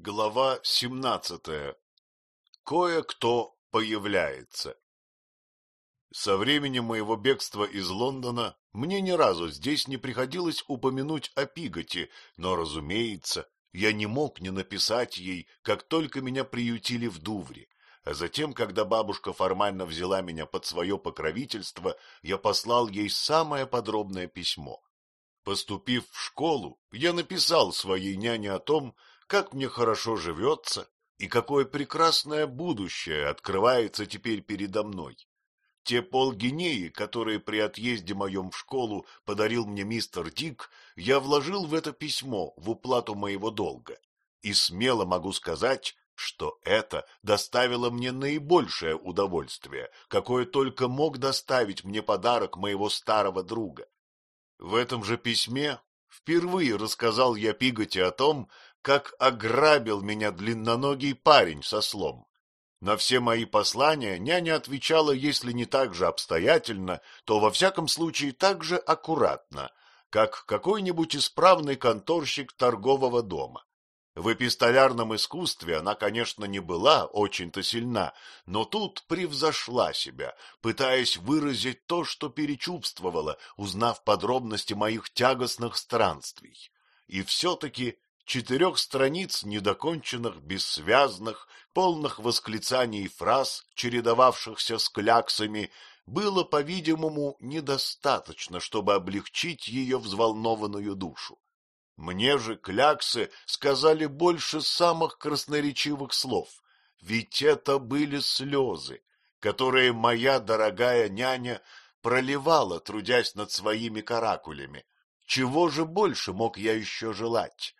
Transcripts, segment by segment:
Глава семнадцатая. Кое-кто появляется. Со времени моего бегства из Лондона мне ни разу здесь не приходилось упомянуть о Пиготе, но, разумеется, я не мог не написать ей, как только меня приютили в Дувре. А затем, когда бабушка формально взяла меня под свое покровительство, я послал ей самое подробное письмо. Поступив в школу, я написал своей няне о том, как мне хорошо живется и какое прекрасное будущее открывается теперь передо мной. Те полгинеи, которые при отъезде моем в школу подарил мне мистер Дик, я вложил в это письмо в уплату моего долга. И смело могу сказать, что это доставило мне наибольшее удовольствие, какое только мог доставить мне подарок моего старого друга. В этом же письме впервые рассказал я Пиготе о том, как ограбил меня длинноногий парень со слом. На все мои послания няня отвечала, если не так же обстоятельно, то во всяком случае так же аккуратно, как какой-нибудь исправный конторщик торгового дома. В эпистолярном искусстве она, конечно, не была очень-то сильна, но тут превзошла себя, пытаясь выразить то, что перечувствовала, узнав подробности моих тягостных странствий. И все-таки четырех страниц недоконченных, бессвязных, полных восклицаний и фраз, чередовавшихся с кляксами, было, по-видимому, недостаточно, чтобы облегчить ее взволнованную душу. Мне же кляксы сказали больше самых красноречивых слов, ведь это были слезы, которые моя дорогая няня проливала, трудясь над своими каракулями. Чего же больше мог я еще желать?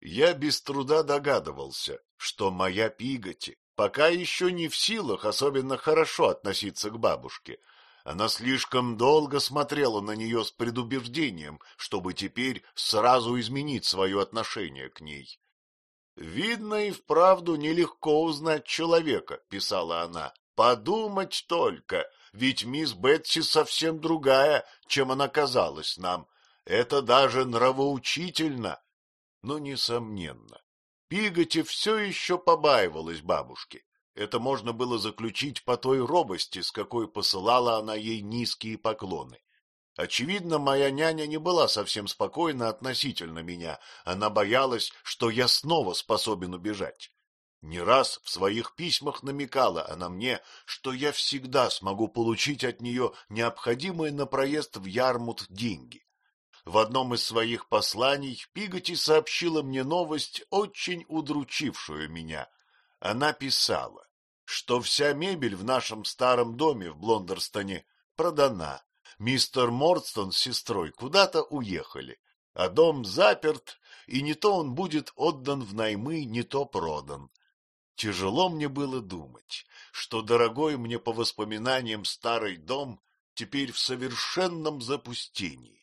Я без труда догадывался, что моя Пиготи пока еще не в силах особенно хорошо относиться к бабушке. Она слишком долго смотрела на нее с предубеждением, чтобы теперь сразу изменить свое отношение к ней. «Видно и вправду нелегко узнать человека», — писала она. «Подумать только, ведь мисс Бетси совсем другая, чем она казалась нам. Это даже нравоучительно, но, несомненно, Пиготи все еще побаивалась бабушки. Это можно было заключить по той робости, с какой посылала она ей низкие поклоны. Очевидно, моя няня не была совсем спокойна относительно меня. Она боялась, что я снова способен убежать. Не раз в своих письмах намекала она мне, что я всегда смогу получить от нее необходимые на проезд в Ярмут деньги. В одном из своих посланий Пиготи сообщила мне новость, очень удручившую меня. Она писала, что вся мебель в нашем старом доме в Блондерстоне продана. Мистер Мордстон с сестрой куда-то уехали, а дом заперт, и не то он будет отдан в наймы, не то продан. Тяжело мне было думать, что дорогой мне по воспоминаниям старый дом теперь в совершенном запустении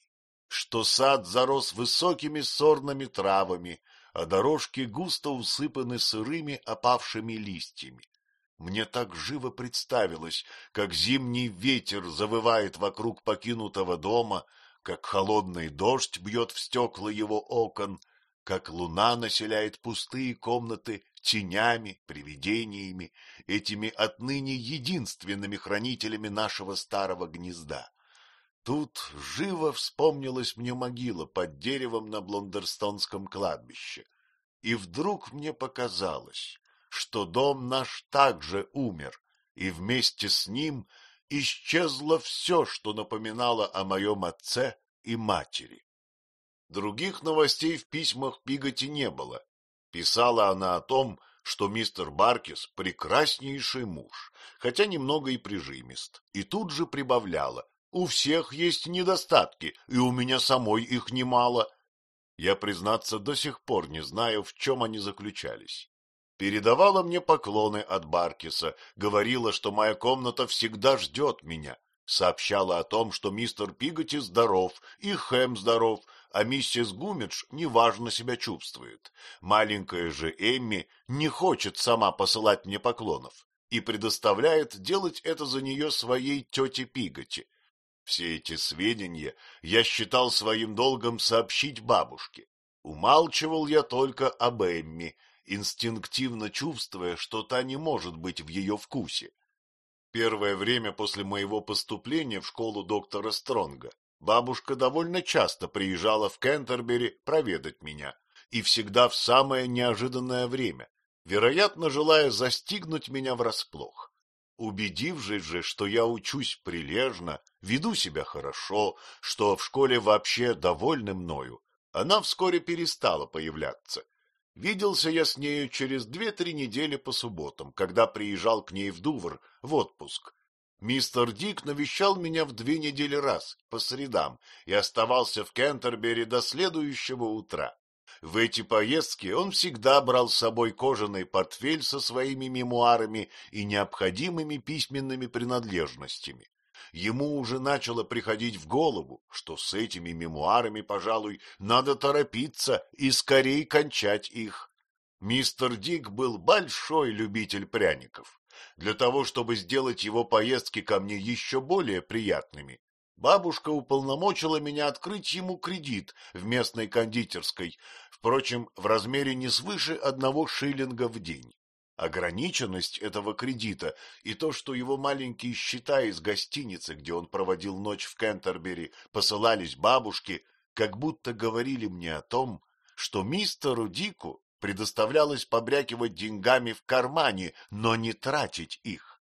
что сад зарос высокими сорными травами, а дорожки густо усыпаны сырыми опавшими листьями. Мне так живо представилось, как зимний ветер завывает вокруг покинутого дома, как холодный дождь бьет в стекла его окон, как луна населяет пустые комнаты тенями, привидениями, этими отныне единственными хранителями нашего старого гнезда. Тут живо вспомнилась мне могила под деревом на Блондерстонском кладбище. И вдруг мне показалось, что дом наш также умер, и вместе с ним исчезло все, что напоминало о моем отце и матери. Других новостей в письмах Пиготи не было. Писала она о том, что мистер Баркис — прекраснейший муж, хотя немного и прижимист, и тут же прибавляла — у всех есть недостатки, и у меня самой их немало. Я, признаться, до сих пор не знаю, в чем они заключались. Передавала мне поклоны от Баркиса, говорила, что моя комната всегда ждет меня, сообщала о том, что мистер Пиготи здоров и Хэм здоров, а миссис Гумидж неважно себя чувствует. Маленькая же Эмми не хочет сама посылать мне поклонов и предоставляет делать это за нее своей тете Пиготи. Все эти сведения я считал своим долгом сообщить бабушке. Умалчивал я только об Эмми, инстинктивно чувствуя, что та не может быть в ее вкусе. Первое время после моего поступления в школу доктора Стронга бабушка довольно часто приезжала в Кентербери проведать меня, и всегда в самое неожиданное время, вероятно, желая застигнуть меня врасплох. Убедившись же, что я учусь прилежно, веду себя хорошо, что в школе вообще довольны мною, она вскоре перестала появляться. Виделся я с нею через две-три недели по субботам, когда приезжал к ней в Дувр в отпуск. Мистер Дик навещал меня в две недели раз, по средам, и оставался в Кентербери до следующего утра. В эти поездки он всегда брал с собой кожаный портфель со своими мемуарами и необходимыми письменными принадлежностями. Ему уже начало приходить в голову, что с этими мемуарами, пожалуй, надо торопиться и скорее кончать их. Мистер Дик был большой любитель пряников. Для того, чтобы сделать его поездки ко мне еще более приятными, Бабушка уполномочила меня открыть ему кредит в местной кондитерской, впрочем, в размере не свыше одного шиллинга в день. Ограниченность этого кредита и то, что его маленькие счета из гостиницы, где он проводил ночь в Кентербери, посылались бабушке, как будто говорили мне о том, что мистеру Дику предоставлялось побрякивать деньгами в кармане, но не тратить их.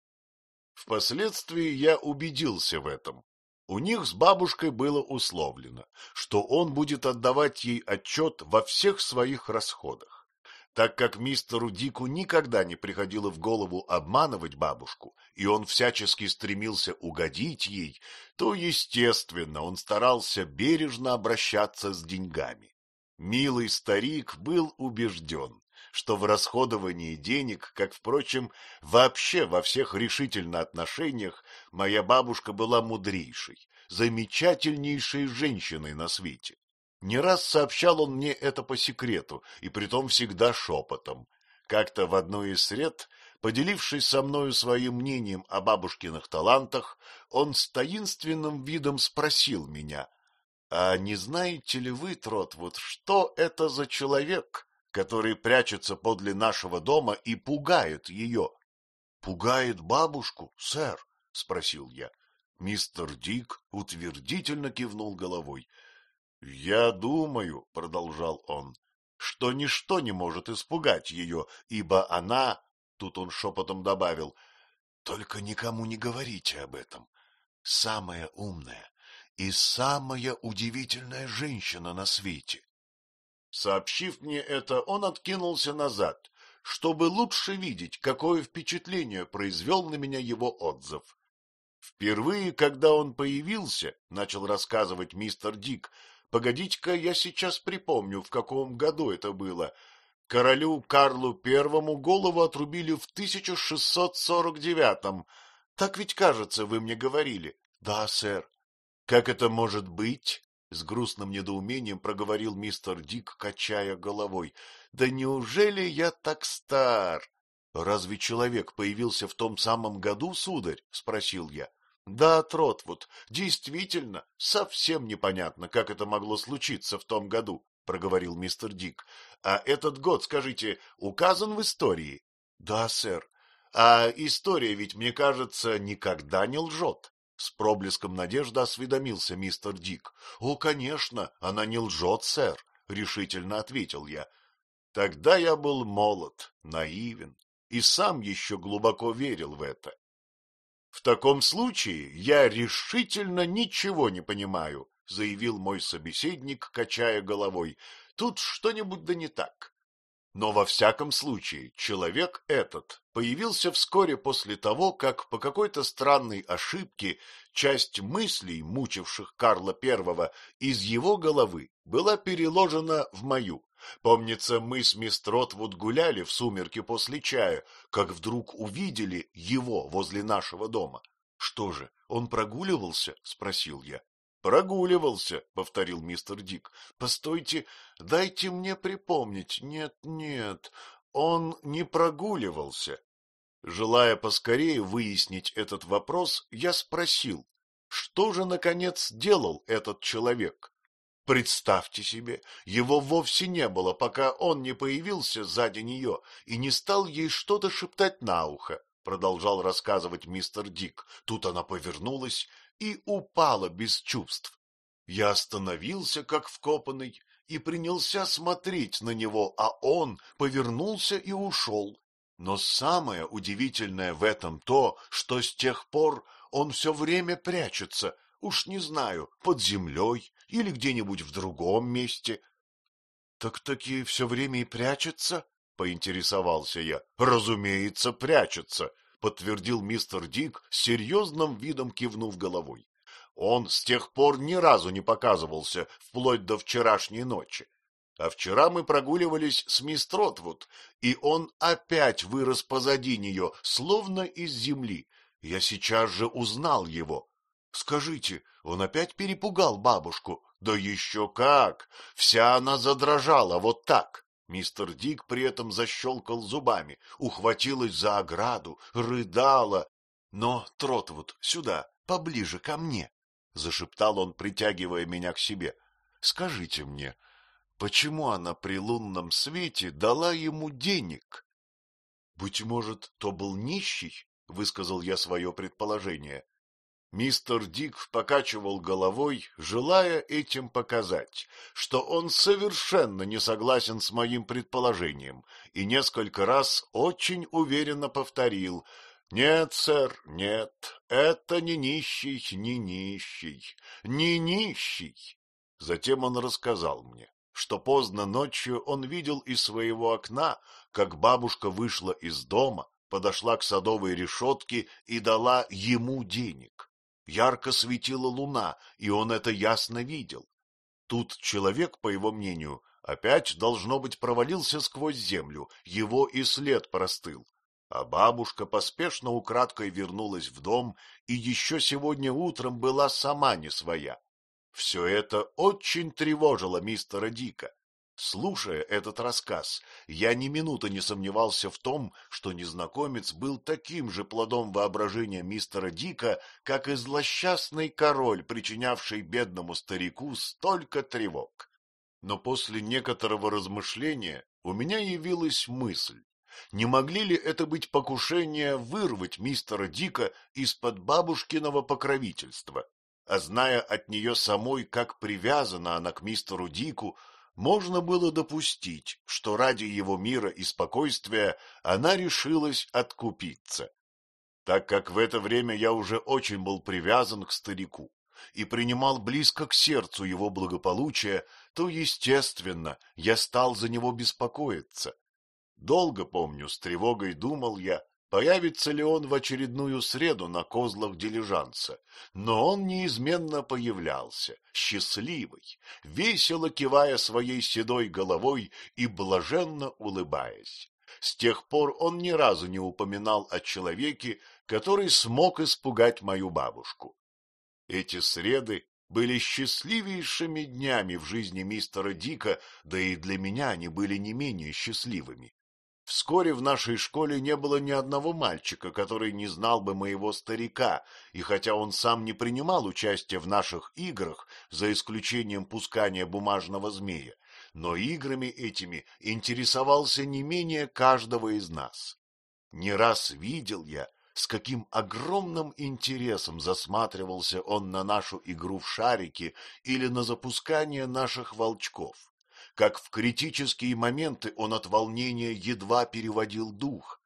Впоследствии я убедился в этом у них с бабушкой было условлено, что он будет отдавать ей отчет во всех своих расходах. Так как мистеру Дику никогда не приходило в голову обманывать бабушку, и он всячески стремился угодить ей, то, естественно, он старался бережно обращаться с деньгами. Милый старик был убежден, что в расходовании денег, как, впрочем, вообще во всех решительно отношениях, моя бабушка была мудрейшей, замечательнейшей женщиной на свете. Не раз сообщал он мне это по секрету, и притом всегда шепотом. Как-то в одной из сред, поделившись со мною своим мнением о бабушкиных талантах, он с таинственным видом спросил меня, «А не знаете ли вы, Тротвуд, что это за человек, который прячется подле нашего дома и пугает ее. — Пугает бабушку, сэр? — спросил я. Мистер Дик утвердительно кивнул головой. — Я думаю, — продолжал он, — что ничто не может испугать ее, ибо она, — тут он шепотом добавил, — только никому не говорите об этом. Самая умная и самая удивительная женщина на свете. Сообщив мне это, он откинулся назад, чтобы лучше видеть, какое впечатление произвел на меня его отзыв. Впервые, когда он появился, начал рассказывать мистер Дик, погодите-ка, я сейчас припомню, в каком году это было. Королю Карлу Первому голову отрубили в 1649-м. Так ведь, кажется, вы мне говорили. Да, сэр. Как это может быть? — с грустным недоумением проговорил мистер Дик, качая головой. — Да неужели я так стар? — Разве человек появился в том самом году, сударь? — спросил я. — Да, Тротвуд, действительно, совсем непонятно, как это могло случиться в том году, — проговорил мистер Дик. — А этот год, скажите, указан в истории? — Да, сэр. А история ведь, мне кажется, никогда не лжет. С проблеском надежды осведомился мистер Дик. — О, конечно, она не лжет, сэр, — решительно ответил я. Тогда я был молод, наивен и сам еще глубоко верил в это. — В таком случае я решительно ничего не понимаю, — заявил мой собеседник, качая головой. — Тут что-нибудь да не так. Но во всяком случае человек этот появился вскоре после того, как по какой-то странной ошибке часть мыслей, мучивших Карла I, из его головы была переложена в мою. Помнится, мы с мисс Тротвуд гуляли в сумерки после чая, как вдруг увидели его возле нашего дома. — Что же, он прогуливался? — спросил я. Прогуливался, — повторил мистер Дик. — Постойте, дайте мне припомнить. Нет, нет, он не прогуливался. Желая поскорее выяснить этот вопрос, я спросил, что же, наконец, делал этот человек? Представьте себе, его вовсе не было, пока он не появился сзади нее и не стал ей что-то шептать на ухо, продолжал рассказывать мистер Дик. Тут она повернулась и упала без чувств. Я остановился, как вкопанный, и принялся смотреть на него, а он повернулся и ушел. Но самое удивительное в этом то, что с тех пор он все время прячется, уж не знаю, под землей или где-нибудь в другом месте. — Так таки все время и прячется? — поинтересовался я. — Разумеется, прячется, — подтвердил мистер Дик, серьезным видом кивнув головой. Он с тех пор ни разу не показывался, вплоть до вчерашней ночи. А вчера мы прогуливались с мисс Тротвуд, и он опять вырос позади нее, словно из земли. Я сейчас же узнал его. Скажите, он опять перепугал бабушку? Да еще как! Вся она задрожала вот так. Мистер Дик при этом защелкал зубами, ухватилась за ограду, рыдала. Но, Тротвуд, сюда, поближе ко мне, — зашептал он, притягивая меня к себе. — Скажите мне, почему она при лунном свете дала ему денег? — Быть может, то был нищий? — высказал я свое предположение. Мистер Дик покачивал головой, желая этим показать, что он совершенно не согласен с моим предположением, и несколько раз очень уверенно повторил «Нет, сэр, нет, это не нищий, не нищий, не нищий». Затем он рассказал мне, что поздно ночью он видел из своего окна, как бабушка вышла из дома, подошла к садовой решетке и дала ему денег. Ярко светила луна, и он это ясно видел. Тут человек, по его мнению, опять, должно быть, провалился сквозь землю, его и след простыл. А бабушка поспешно украдкой вернулась в дом и еще сегодня утром была сама не своя. Все это очень тревожило мистера Дика. Слушая этот рассказ, я ни минуты не сомневался в том, что незнакомец был таким же плодом воображения мистера Дика, как и злосчастный король, причинявший бедному старику столько тревог. Но после некоторого размышления у меня явилась мысль, не могли ли это быть покушение вырвать мистера Дика из-под бабушкиного покровительства? А зная от нее самой, как привязана она к мистеру Дику, можно было допустить, что ради его мира и спокойствия она решилась откупиться. Так как в это время я уже очень был привязан к старику и принимал близко к сердцу его благополучие, то, естественно, я стал за него беспокоиться. Долго, помню, с тревогой думал я, появится ли он в очередную среду на козлах дилижанса, но он неизменно появлялся, счастливый, весело кивая своей седой головой и блаженно улыбаясь. С тех пор он ни разу не упоминал о человеке, который смог испугать мою бабушку. Эти среды были счастливейшими днями в жизни мистера Дика, да и для меня они были не менее счастливыми. Вскоре в нашей школе не было ни одного мальчика, который не знал бы моего старика, и хотя он сам не принимал участия в наших играх, за исключением пускания бумажного змея, но играми этими интересовался не менее каждого из нас. Не раз видел я, с каким огромным интересом засматривался он на нашу игру в шарики или на запускание наших волчков как в критические моменты он от волнения едва переводил дух,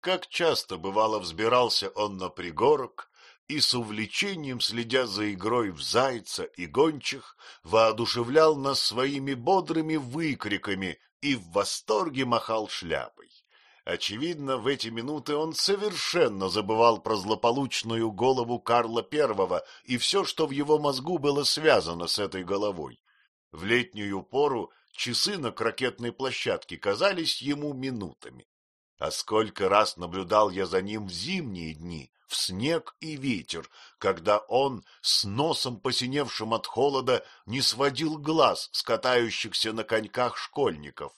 как часто, бывало, взбирался он на пригорок и с увлечением, следя за игрой в зайца и гончих, воодушевлял нас своими бодрыми выкриками и в восторге махал шляпой. Очевидно, в эти минуты он совершенно забывал про злополучную голову Карла I и все, что в его мозгу было связано с этой головой. В летнюю пору часы на крокетной площадке казались ему минутами. А сколько раз наблюдал я за ним в зимние дни, в снег и ветер, когда он, с носом посиневшим от холода, не сводил глаз с катающихся на коньках школьников.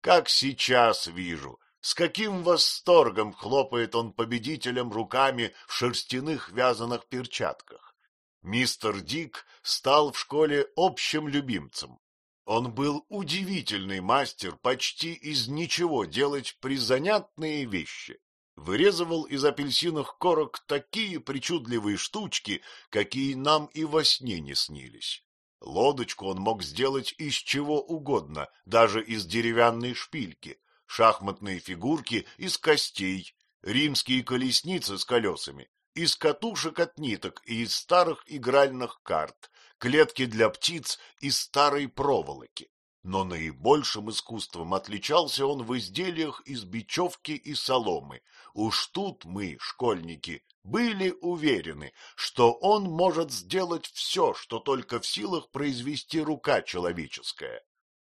Как сейчас вижу, с каким восторгом хлопает он победителем руками в шерстяных вязаных перчатках. Мистер Дик стал в школе общим любимцем. Он был удивительный мастер почти из ничего делать призанятные вещи. Вырезывал из апельсиновых корок такие причудливые штучки, какие нам и во сне не снились. Лодочку он мог сделать из чего угодно, даже из деревянной шпильки, шахматные фигурки из костей, римские колесницы с колесами, из катушек от ниток и из старых игральных карт, клетки для птиц из старой проволоки. Но наибольшим искусством отличался он в изделиях из бечевки и соломы. Уж тут мы, школьники, были уверены, что он может сделать все, что только в силах произвести рука человеческая.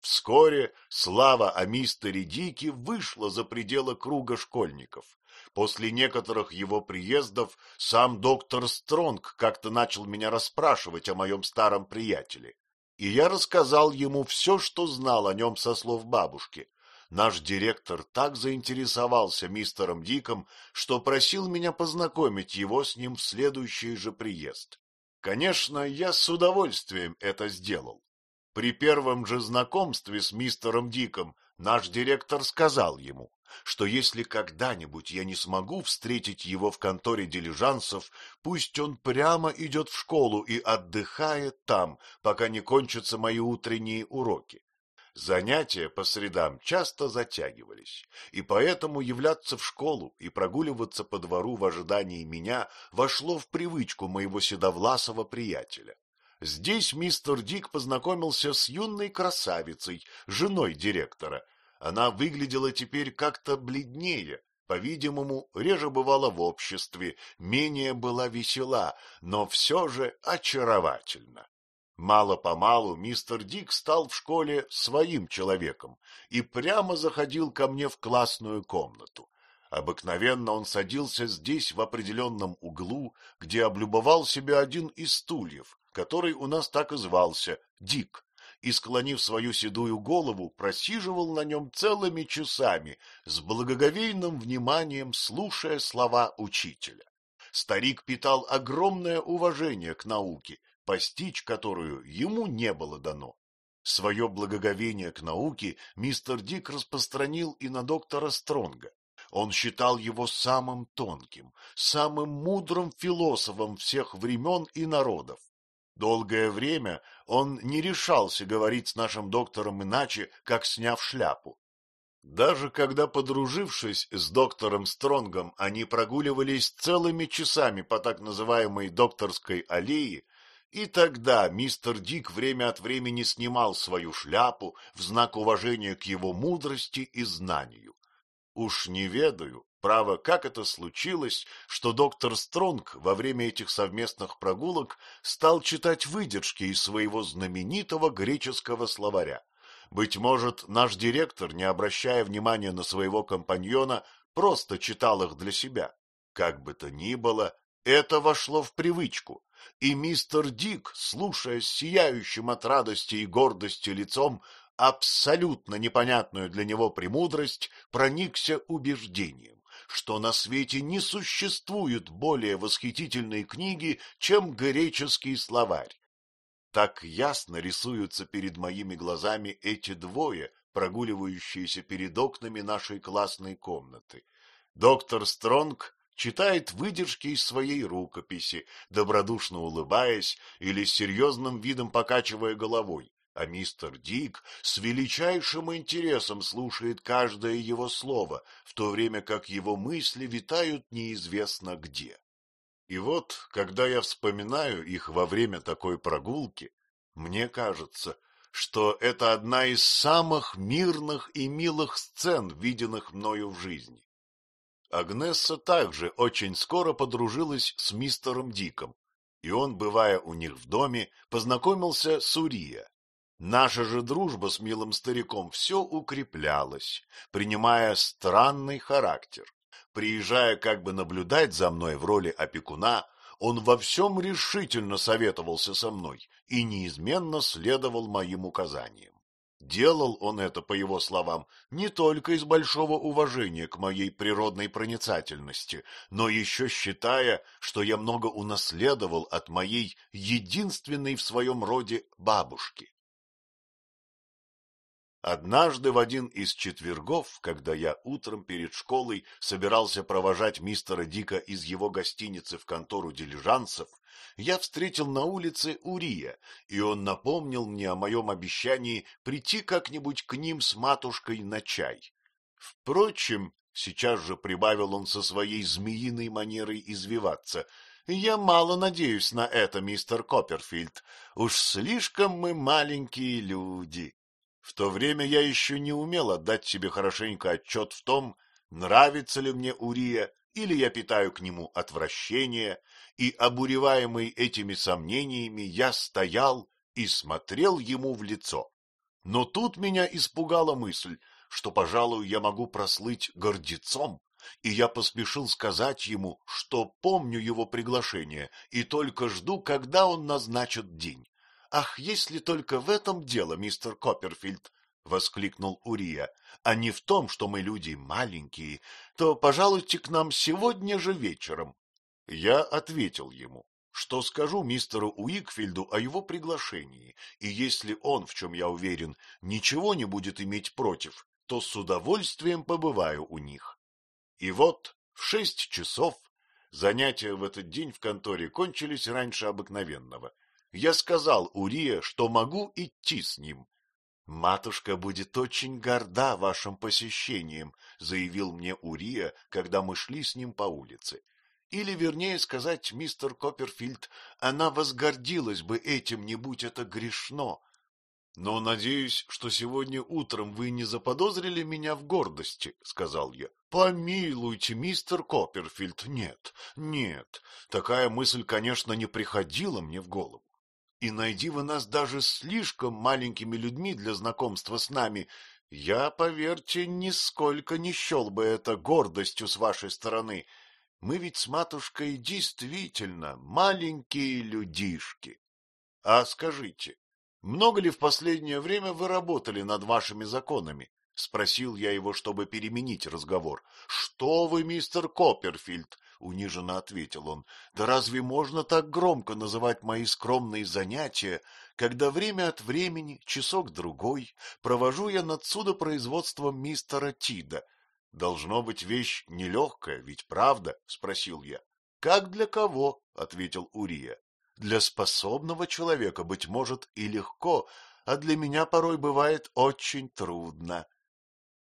Вскоре слава о мистере Дике вышла за пределы круга школьников. После некоторых его приездов сам доктор Стронг как-то начал меня расспрашивать о моем старом приятеле. И я рассказал ему все, что знал о нем со слов бабушки. Наш директор так заинтересовался мистером Диком, что просил меня познакомить его с ним в следующий же приезд. Конечно, я с удовольствием это сделал. При первом же знакомстве с мистером Диком наш директор сказал ему, что если когда-нибудь я не смогу встретить его в конторе дилижансов, пусть он прямо идет в школу и отдыхает там, пока не кончатся мои утренние уроки. Занятия по средам часто затягивались, и поэтому являться в школу и прогуливаться по двору в ожидании меня вошло в привычку моего седовласого приятеля. Здесь мистер Дик познакомился с юной красавицей, женой директора. Она выглядела теперь как-то бледнее, по-видимому, реже бывала в обществе, менее была весела, но все же очаровательна. Мало-помалу мистер Дик стал в школе своим человеком и прямо заходил ко мне в классную комнату. Обыкновенно он садился здесь в определенном углу, где облюбовал себе один из стульев, который у нас так и звался — Дик, и, склонив свою седую голову, просиживал на нем целыми часами, с благоговейным вниманием слушая слова учителя. Старик питал огромное уважение к науке, постичь которую ему не было дано. Свое благоговение к науке мистер Дик распространил и на доктора Стронга. Он считал его самым тонким, самым мудрым философом всех времен и народов. Долгое время он не решался говорить с нашим доктором иначе, как сняв шляпу. Даже когда, подружившись с доктором Стронгом, они прогуливались целыми часами по так называемой докторской аллее, и тогда мистер Дик время от времени снимал свою шляпу в знак уважения к его мудрости и знанию. Уж не ведаю, Право, как это случилось, что доктор Стронг во время этих совместных прогулок стал читать выдержки из своего знаменитого греческого словаря? Быть может, наш директор, не обращая внимания на своего компаньона, просто читал их для себя. Как бы то ни было, это вошло в привычку, и мистер Дик, слушая с сияющим от радости и гордости лицом абсолютно непонятную для него премудрость, проникся убеждением что на свете не существует более восхитительной книги, чем греческий словарь. Так ясно рисуются перед моими глазами эти двое, прогуливающиеся перед окнами нашей классной комнаты. Доктор Стронг читает выдержки из своей рукописи, добродушно улыбаясь или с серьезным видом покачивая головой, а мистер Дик с величайшим интересом слушает каждое его слово, в то время как его мысли витают неизвестно где. И вот, когда я вспоминаю их во время такой прогулки, мне кажется, что это одна из самых мирных и милых сцен, виденных мною в жизни. Агнесса также очень скоро подружилась с мистером Диком, и он, бывая у них в доме, познакомился с Урия. Наша же дружба с милым стариком все укреплялась, принимая странный характер. Приезжая как бы наблюдать за мной в роли опекуна, он во всем решительно советовался со мной и неизменно следовал моим указаниям. Делал он это, по его словам, не только из большого уважения к моей природной проницательности, но еще считая, что я много унаследовал от моей единственной в своем роде бабушки. Однажды в один из четвергов, когда я утром перед школой собирался провожать мистера Дика из его гостиницы в контору дилижансов, я встретил на улице Урия, и он напомнил мне о моем обещании прийти как-нибудь к ним с матушкой на чай. Впрочем, сейчас же прибавил он со своей змеиной манерой извиваться, я мало надеюсь на это, мистер Копперфильд. Уж слишком мы маленькие люди. В то время я еще не умел отдать себе хорошенько отчет в том, нравится ли мне Урия, или я питаю к нему отвращение, и, обуреваемый этими сомнениями, я стоял и смотрел ему в лицо. Но тут меня испугала мысль, что, пожалуй, я могу прослыть гордецом, и я поспешил сказать ему, что помню его приглашение и только жду, когда он назначит день. Ах, если только в этом дело, мистер Копперфильд, — воскликнул Урия, — а не в том, что мы люди маленькие, то пожалуйте к нам сегодня же вечером. Я ответил ему, что скажу мистеру Уикфильду о его приглашении, и если он, в чем я уверен, ничего не будет иметь против, то с удовольствием побываю у них. И вот в шесть часов занятия в этот день в конторе кончились раньше обыкновенного. Я сказал Урия, что могу идти с ним, Матушка будет очень горда вашим посещением, заявил мне Урия, когда мы шли с ним по улице. Или, вернее сказать, мистер Копперфильд, она возгордилась бы этим, не будь это грешно. Но надеюсь, что сегодня утром вы не заподозрили меня в гордости, сказал я. Помилуйте, мистер Копперфильд, нет, нет, такая мысль, конечно, не приходила мне в голову. И найди вы нас даже слишком маленькими людьми для знакомства с нами, я, поверьте, нисколько не счел бы это гордостью с вашей стороны. Мы ведь с матушкой действительно маленькие людишки. А скажите, много ли в последнее время вы работали над вашими законами? — спросил я его, чтобы переменить разговор. — Что вы, мистер Копперфильд? Униженно ответил он. Да разве можно так громко называть мои скромные занятия, когда время от времени, часок-другой, провожу я над судопроизводством мистера Тида? Должно быть вещь нелегкая, ведь правда? — спросил я. — Как для кого? — ответил Урия. — Для способного человека, быть может, и легко, а для меня порой бывает очень трудно.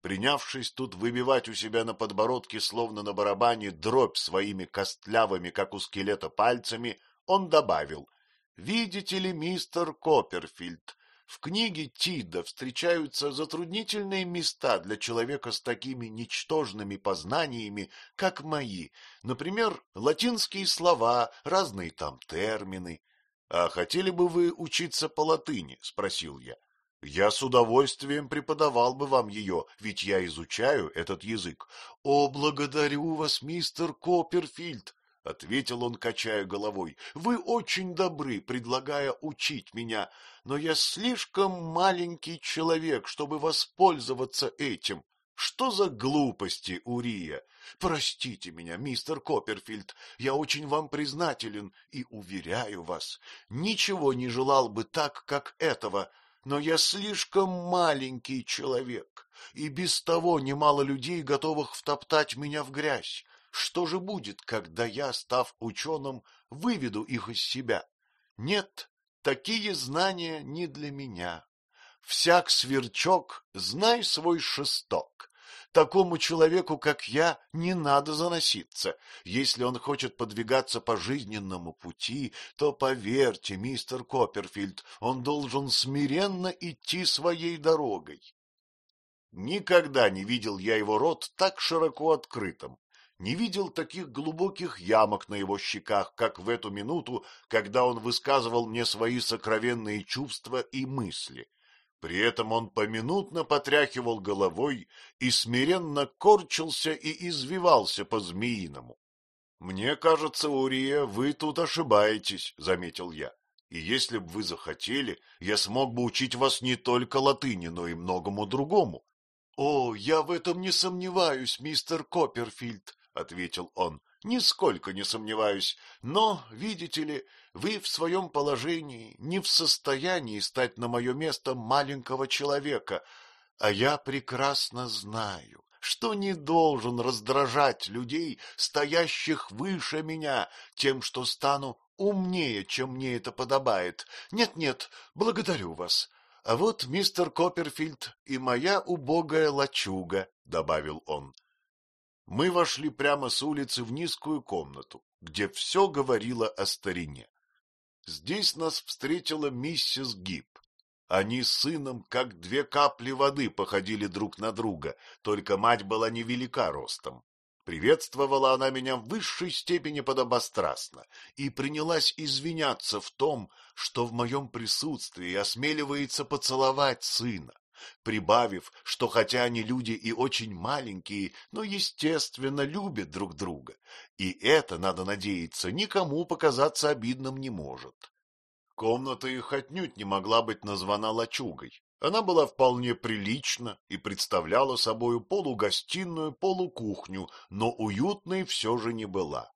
Принявшись тут выбивать у себя на подбородке, словно на барабане, дробь своими костлявыми, как у скелета, пальцами, он добавил, «Видите ли, мистер Копперфильд, в книге Тида встречаются затруднительные места для человека с такими ничтожными познаниями, как мои, например, латинские слова, разные там термины. — А хотели бы вы учиться по латыни? — спросил я. Я с удовольствием преподавал бы вам ее, ведь я изучаю этот язык. — О, благодарю вас, мистер Копперфильд! — ответил он, качая головой. — Вы очень добры, предлагая учить меня, но я слишком маленький человек, чтобы воспользоваться этим. Что за глупости, Урия? Простите меня, мистер Копперфильд, я очень вам признателен и уверяю вас, ничего не желал бы так, как этого — но я слишком маленький человек, и без того немало людей, готовых втоптать меня в грязь. Что же будет, когда я, став ученым, выведу их из себя? Нет, такие знания не для меня. Всяк сверчок, знай свой шесток. Такому человеку, как я, не надо заноситься. Если он хочет подвигаться по жизненному пути, то, поверьте, мистер Копперфильд, он должен смиренно идти своей дорогой. Никогда не видел я его рот так широко открытым, не видел таких глубоких ямок на его щеках, как в эту минуту, когда он высказывал мне свои сокровенные чувства и мысли. При этом он поминутно потряхивал головой и смиренно корчился и извивался по-змеиному. — Мне кажется, Урия, вы тут ошибаетесь, — заметил я. И если бы вы захотели, я смог бы учить вас не только латыни, но и многому другому. — О, я в этом не сомневаюсь, мистер Копперфильд, — ответил он. — Нисколько не сомневаюсь. Но, видите ли, вы в своем положении не в состоянии стать на мое место маленького человека, а я прекрасно знаю, что не должен раздражать людей, стоящих выше меня, тем, что стану умнее, чем мне это подобает. Нет-нет, благодарю вас. А вот мистер Копперфильд и моя убогая лачуга, — добавил он. Мы вошли прямо с улицы в низкую комнату, где все говорило о старине. Здесь нас встретила миссис Гиб. Они с сыном, как две капли воды, походили друг на друга, только мать была невелика ростом. Приветствовала она меня в высшей степени подобострастно и принялась извиняться в том, что в моем присутствии осмеливается поцеловать сына, прибавив, что хотя они люди и очень маленькие, но, естественно, любят друг друга, и это, надо надеяться, никому показаться обидным не может. Комната их отнюдь не могла быть названа лачугой. Она была вполне прилична и представляла собою полугостиную, полукухню, но уютной все же не была.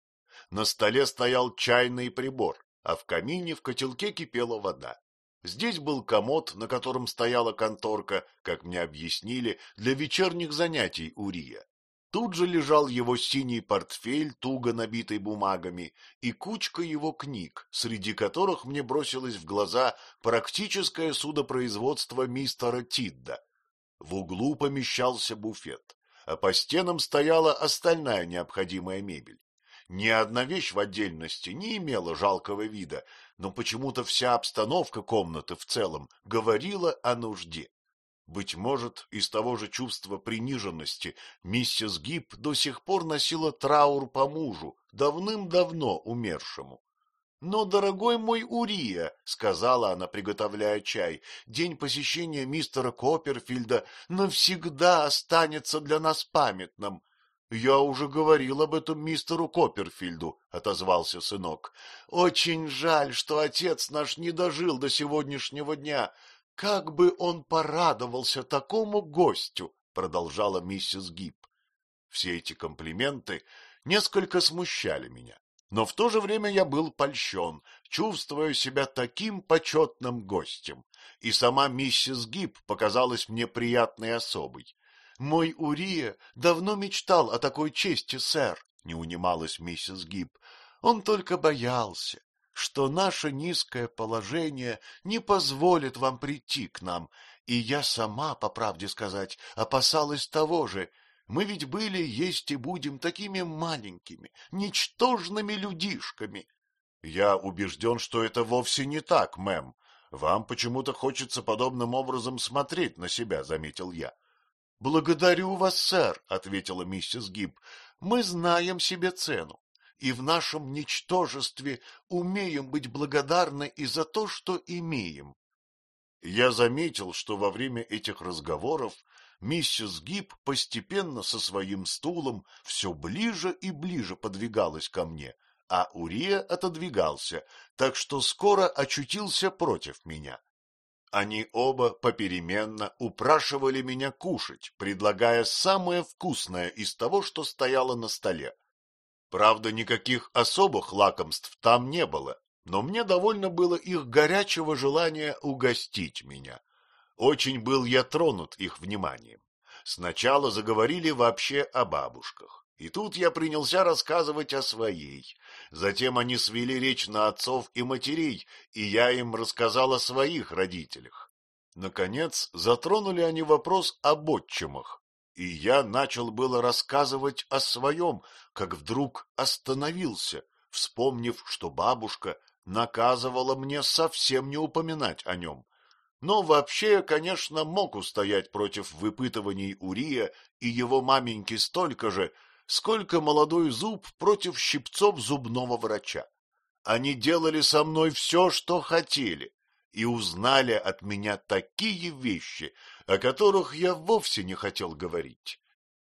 На столе стоял чайный прибор, а в камине в котелке кипела вода. Здесь был комод, на котором стояла конторка, как мне объяснили, для вечерних занятий Урия. Тут же лежал его синий портфель, туго набитый бумагами, и кучка его книг, среди которых мне бросилось в глаза практическое судопроизводство мистера Тидда. В углу помещался буфет, а по стенам стояла остальная необходимая мебель. Ни одна вещь в отдельности не имела жалкого вида, но почему-то вся обстановка комнаты в целом говорила о нужде. Быть может, из того же чувства приниженности миссис Гиб до сих пор носила траур по мужу, давным-давно умершему. — Но, дорогой мой Урия, — сказала она, приготовляя чай, — день посещения мистера Копперфильда навсегда останется для нас памятным. — Я уже говорил об этом мистеру Копперфильду, — отозвался сынок. — Очень жаль, что отец наш не дожил до сегодняшнего дня. Как бы он порадовался такому гостю, продолжала миссис Гиб. Все эти комплименты несколько смущали меня, но в то же время я был польщен, чувствуя себя таким почетным гостем, и сама миссис Гиб показалась мне приятной особой. Мой Урия давно мечтал о такой чести, сэр, не унималась миссис Гиб. Он только боялся, что наше низкое положение не позволит вам прийти к нам, и я сама, по правде сказать, опасалась того же. Мы ведь были, есть и будем такими маленькими, ничтожными людишками. Я убежден, что это вовсе не так, мэм. Вам почему-то хочется подобным образом смотреть на себя, — заметил я. — Благодарю вас, сэр, — ответила миссис Гиб. — Мы знаем себе цену и в нашем ничтожестве умеем быть благодарны и за то, что имеем. Я заметил, что во время этих разговоров миссис Гиб постепенно со своим стулом все ближе и ближе подвигалась ко мне, а Урия отодвигался, так что скоро очутился против меня. Они оба попеременно упрашивали меня кушать, предлагая самое вкусное из того, что стояло на столе. Правда, никаких особых лакомств там не было, но мне довольно было их горячего желания угостить меня. Очень был я тронут их вниманием. Сначала заговорили вообще о бабушках. И тут я принялся рассказывать о своей. Затем они свели речь на отцов и матерей, и я им рассказал о своих родителях. Наконец, затронули они вопрос об отчимах, и я начал было рассказывать о своем, как вдруг остановился, вспомнив, что бабушка наказывала мне совсем не упоминать о нем. Но вообще конечно, мог устоять против выпытываний Урия и его маменьки столько же, сколько молодой зуб против щипцов зубного врача. Они делали со мной все, что хотели, и узнали от меня такие вещи, о которых я вовсе не хотел говорить.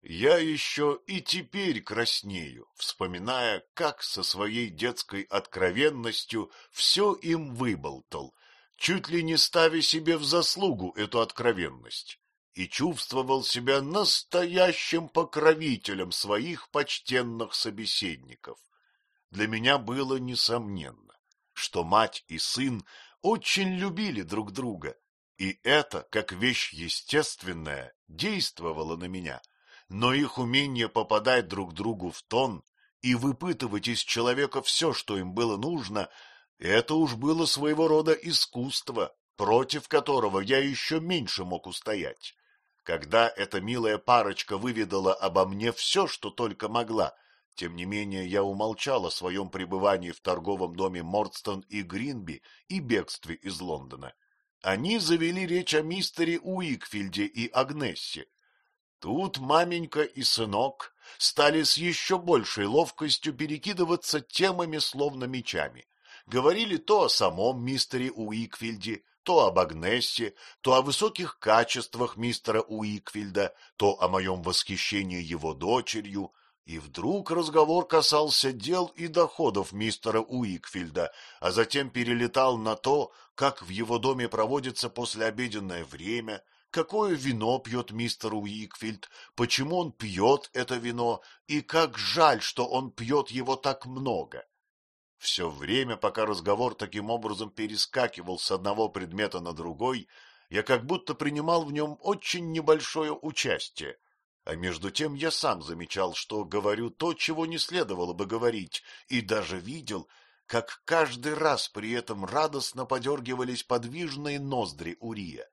Я еще и теперь краснею, вспоминая, как со своей детской откровенностью все им выболтал, чуть ли не ставя себе в заслугу эту откровенность, и чувствовал себя настоящим покровителем своих почтенных собеседников. Для меня было несомненно, что мать и сын очень любили друг друга, и это, как вещь естественная, действовало на меня — но их умение попадать друг другу в тон и выпытывать из человека все, что им было нужно, это уж было своего рода искусство, против которого я еще меньше мог устоять. Когда эта милая парочка выведала обо мне все, что только могла, тем не менее я умолчал о своем пребывании в торговом доме Мордстон и Гринби и бегстве из Лондона. Они завели речь о мистере Уикфилде и Агнессе, Тут маменька и сынок стали с еще большей ловкостью перекидываться темами, словно мечами. Говорили то о самом мистере Уикфильде, то об Агнессе, то о высоких качествах мистера Уикфильда, то о моем восхищении его дочерью, и вдруг разговор касался дел и доходов мистера Уикфильда, а затем перелетал на то, как в его доме проводится послеобеденное время, какое вино пьет мистер Уикфилд, почему он пьет это вино, и как жаль, что он пьет его так много. Все время, пока разговор таким образом перескакивал с одного предмета на другой, я как будто принимал в нем очень небольшое участие, а между тем я сам замечал, что говорю то, чего не следовало бы говорить, и даже видел, как каждый раз при этом радостно подергивались подвижные ноздри Урия.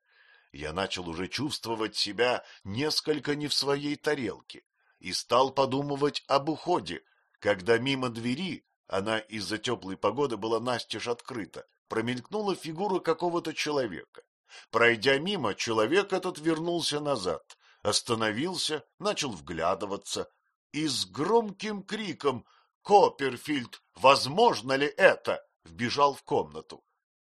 Я начал уже чувствовать себя несколько не в своей тарелке и стал подумывать об уходе, когда мимо двери, она из-за теплой погоды была настежь открыта, промелькнула фигура какого-то человека. Пройдя мимо, человек этот вернулся назад, остановился, начал вглядываться и с громким криком «Копперфильд, возможно ли это?» вбежал в комнату.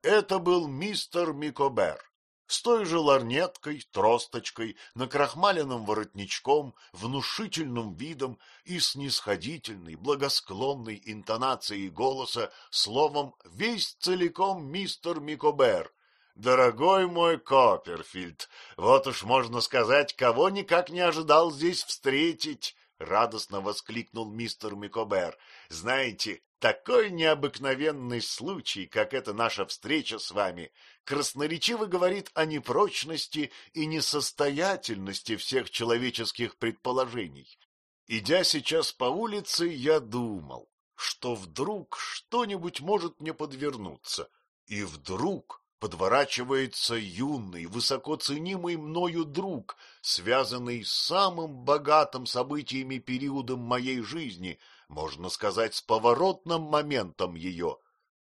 Это был мистер Микобер с той же ларнеткой, тросточкой, накрахмаленным воротничком, внушительным видом и снисходительной, благосклонной интонацией голоса, словом, весь целиком мистер Микобер. Дорогой мой Копперфильд, вот уж можно сказать, кого никак не ожидал здесь встретить. — радостно воскликнул мистер Микобер. — Знаете, такой необыкновенный случай, как эта наша встреча с вами, красноречиво говорит о непрочности и несостоятельности всех человеческих предположений. Идя сейчас по улице, я думал, что вдруг что-нибудь может мне подвернуться, и вдруг подворачивается юный, высоко ценимый мною друг, связанный с самым богатым событиями периодом моей жизни, можно сказать, с поворотным моментом ее.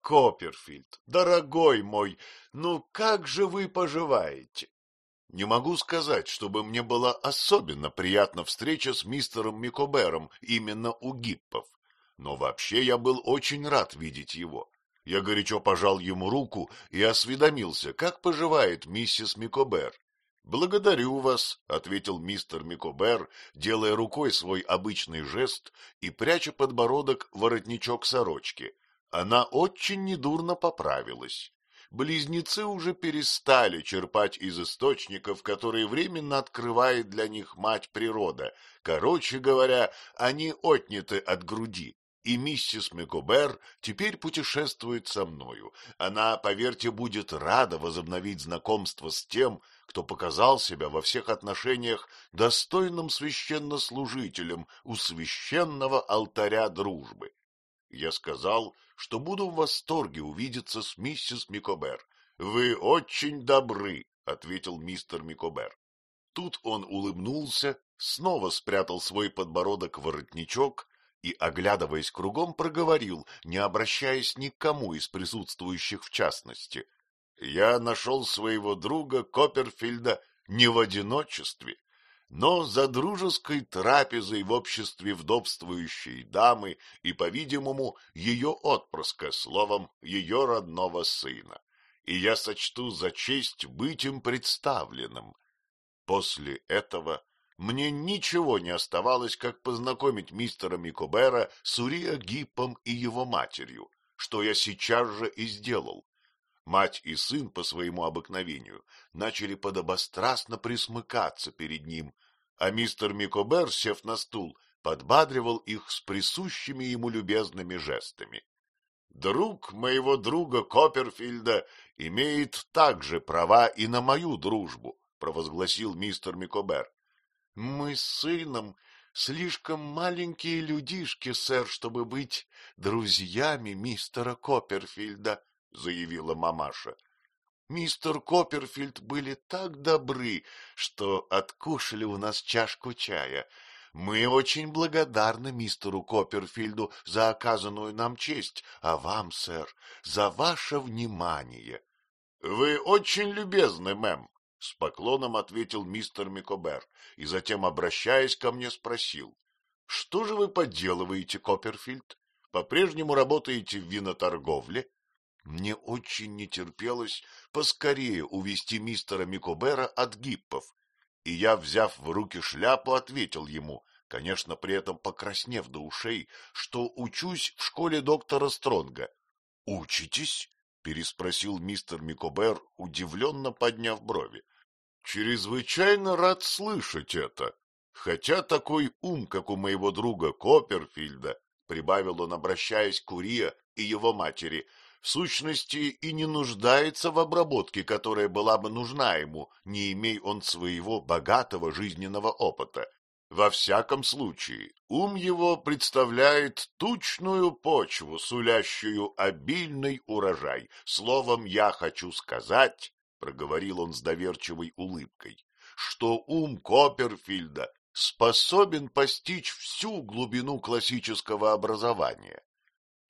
Копперфильд, дорогой мой, ну как же вы поживаете? Не могу сказать, чтобы мне была особенно приятна встреча с мистером Микобером именно у Гиппов, но вообще я был очень рад видеть его. Я горячо пожал ему руку и осведомился, как поживает миссис Микобер. — Благодарю вас, — ответил мистер Микобер, делая рукой свой обычный жест и пряча подбородок воротничок сорочки. Она очень недурно поправилась. Близнецы уже перестали черпать из источников, которые временно открывает для них мать природа. Короче говоря, они отняты от груди и миссис Микобер теперь путешествует со мною. Она, поверьте, будет рада возобновить знакомство с тем, кто показал себя во всех отношениях достойным священнослужителем у священного алтаря дружбы. Я сказал, что буду в восторге увидеться с миссис Микобер. — Вы очень добры, — ответил мистер Микобер. Тут он улыбнулся, снова спрятал свой подбородок в воротничок и, оглядываясь кругом, проговорил, не обращаясь ни к кому из присутствующих в частности. «Я нашел своего друга Копперфильда не в одиночестве, но за дружеской трапезой в обществе вдовствующей дамы и, по-видимому, ее отпрыска, словом, ее родного сына. И я сочту за честь быть им представленным». После этого мне ничего не оставалось, как познакомить мистера Микобера с Урия Гиппом и его матерью, что я сейчас же и сделал. Мать и сын по своему обыкновению начали подобострастно присмыкаться перед ним, а мистер Микобер, сев на стул, подбадривал их с присущими ему любезными жестами. Друг моего друга Копперфильда имеет также права и на мою дружбу, провозгласил мистер Микобер. — Мы с сыном слишком маленькие людишки, сэр, чтобы быть друзьями мистера Копперфильда, — заявила мамаша. Мистер Копперфильд были так добры, что откушали у нас чашку чая. Мы очень благодарны мистеру Копперфильду за оказанную нам честь, а вам, сэр, за ваше внимание. — Вы очень любезны, мэм, — с поклоном ответил мистер Микобер, и затем, обращаясь ко мне, спросил. — Что же вы поделываете, Копперфильд? По-прежнему работаете в виноторговле? Мне очень не терпелось поскорее увести мистера Микобера от гиппов, и я, взяв в руки шляпу, ответил ему, конечно, при этом покраснев до ушей, что учусь в школе доктора Стронга. — Учитесь? — переспросил мистер Микобер, удивленно подняв брови. — Чрезвычайно рад слышать это. Хотя такой ум, как у моего друга Копперфильда, — прибавил он, обращаясь к Урия и его матери, — в сущности и не нуждается в обработке, которая была бы нужна ему, не имей он своего богатого жизненного опыта. Во всяком случае, ум его представляет тучную почву, сулящую обильный урожай. Словом, я хочу сказать, — проговорил он с доверчивой улыбкой, — что ум Копперфильда способен постичь всю глубину классического образования.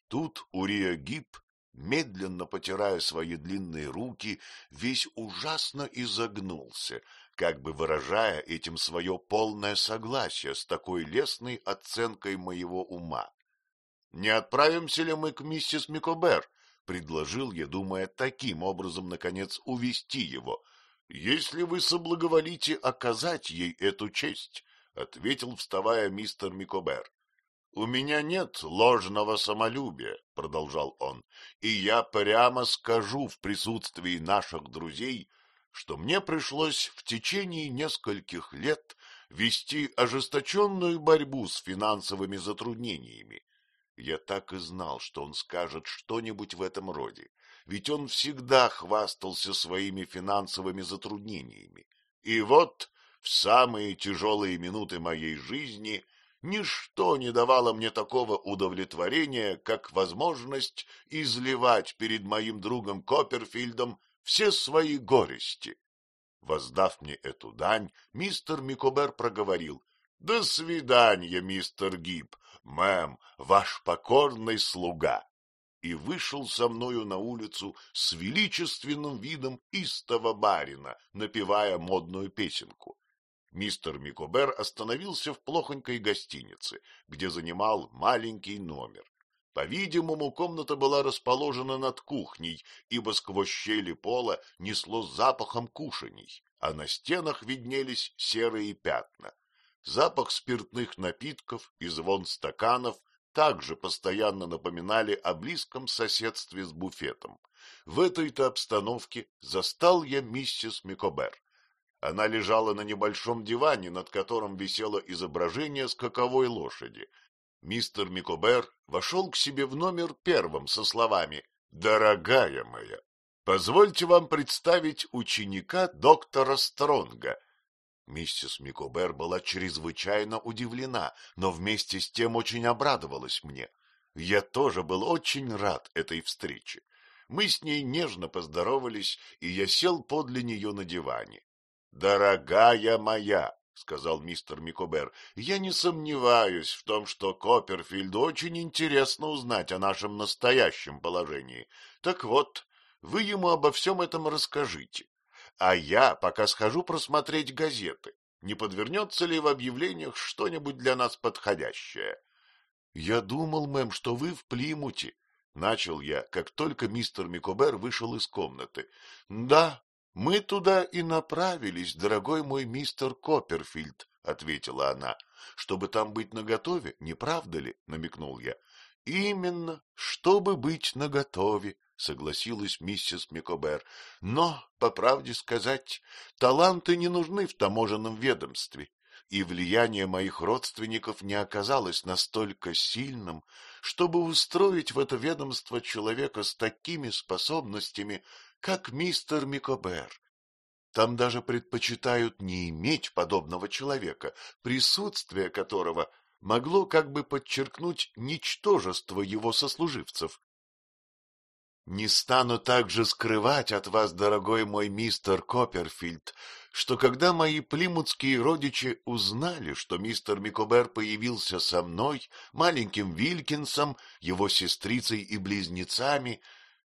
Тут Урия Гиб медленно потирая свои длинные руки, весь ужасно изогнулся, как бы выражая этим свое полное согласие с такой лестной оценкой моего ума. — Не отправимся ли мы к миссис Микобер? — предложил я, думая таким образом, наконец, увести его. — Если вы соблаговолите оказать ей эту честь, — ответил, вставая мистер Микобер. У меня нет ложного самолюбия, — продолжал он, — и я прямо скажу в присутствии наших друзей, что мне пришлось в течение нескольких лет вести ожесточенную борьбу с финансовыми затруднениями. Я так и знал, что он скажет что-нибудь в этом роде, ведь он всегда хвастался своими финансовыми затруднениями. И вот в самые тяжелые минуты моей жизни Ничто не давало мне такого удовлетворения, как возможность изливать перед моим другом Копперфильдом все свои горести. Воздав мне эту дань, мистер Микобер проговорил. — До свидания, мистер Гиб, мэм, ваш покорный слуга. И вышел со мною на улицу с величественным видом истого барина, напевая модную песенку. Мистер Микобер остановился в плохонькой гостинице, где занимал маленький номер. По-видимому, комната была расположена над кухней, ибо сквозь щели пола несло запахом кушаний, а на стенах виднелись серые пятна. Запах спиртных напитков и звон стаканов также постоянно напоминали о близком соседстве с буфетом. В этой-то обстановке застал я миссис Микобер. Она лежала на небольшом диване, над которым висело изображение скаковой лошади. Мистер Микобер вошел к себе в номер первым со словами «Дорогая моя, позвольте вам представить ученика доктора Стронга». Миссис Микобер была чрезвычайно удивлена, но вместе с тем очень обрадовалась мне. Я тоже был очень рад этой встрече. Мы с ней нежно поздоровались, и я сел подле нее на диване. Дорогая моя, — сказал мистер Микобер, — я не сомневаюсь в том, что Копперфильду очень интересно узнать о нашем настоящем положении. Так вот, вы ему обо всем этом расскажите. А я пока схожу просмотреть газеты. Не подвернется ли в объявлениях что-нибудь для нас подходящее? — Я думал, мэм, что вы в Плимуте. Начал я, как только мистер Микобер вышел из комнаты. — Да, — Мы туда и направились, дорогой мой мистер Копперфильд, — ответила она. — Чтобы там быть наготове, не правда ли? — намекнул я. — Именно, чтобы быть наготове, — согласилась миссис Микобер. — Но, по правде сказать, таланты не нужны в таможенном ведомстве, и влияние моих родственников не оказалось настолько сильным, чтобы устроить в это ведомство человека с такими способностями, как мистер Микобер. Там даже предпочитают не иметь подобного человека, присутствие которого могло как бы подчеркнуть ничтожество его сослуживцев. Не стану также скрывать от вас, дорогой мой мистер Копперфильд, что когда мои плимутские родичи узнали, что мистер Микобер появился со мной, маленьким Вилькинсом, его сестрицей и близнецами,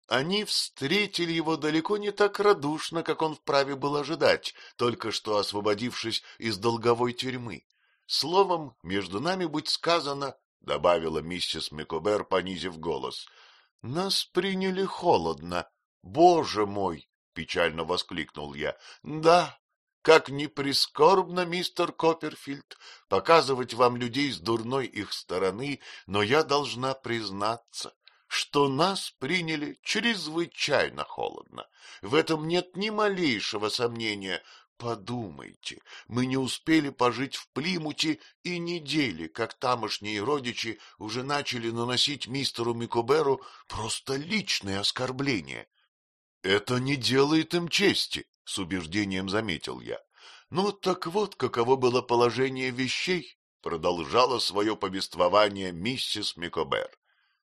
они встретили его далеко не так радушно, как он вправе был ожидать, только что освободившись из долговой тюрьмы. Словом, между нами будь сказано, — добавила миссис Микобер, понизив голос, — нас приняли холодно. Боже мой! — печально воскликнул я. — Да, как ни прискорбно, мистер Копперфильд, показывать вам людей с дурной их стороны, но я должна признаться, что нас приняли чрезвычайно холодно. В этом нет ни малейшего сомнения, Подумайте, мы не успели пожить в Плимуте и недели, как тамошние родичи уже начали наносить мистеру Микоберу просто личные оскорбления. — Это не делает им чести, — с убеждением заметил я. — Ну так вот, каково было положение вещей, — продолжала свое повествование миссис Микобер.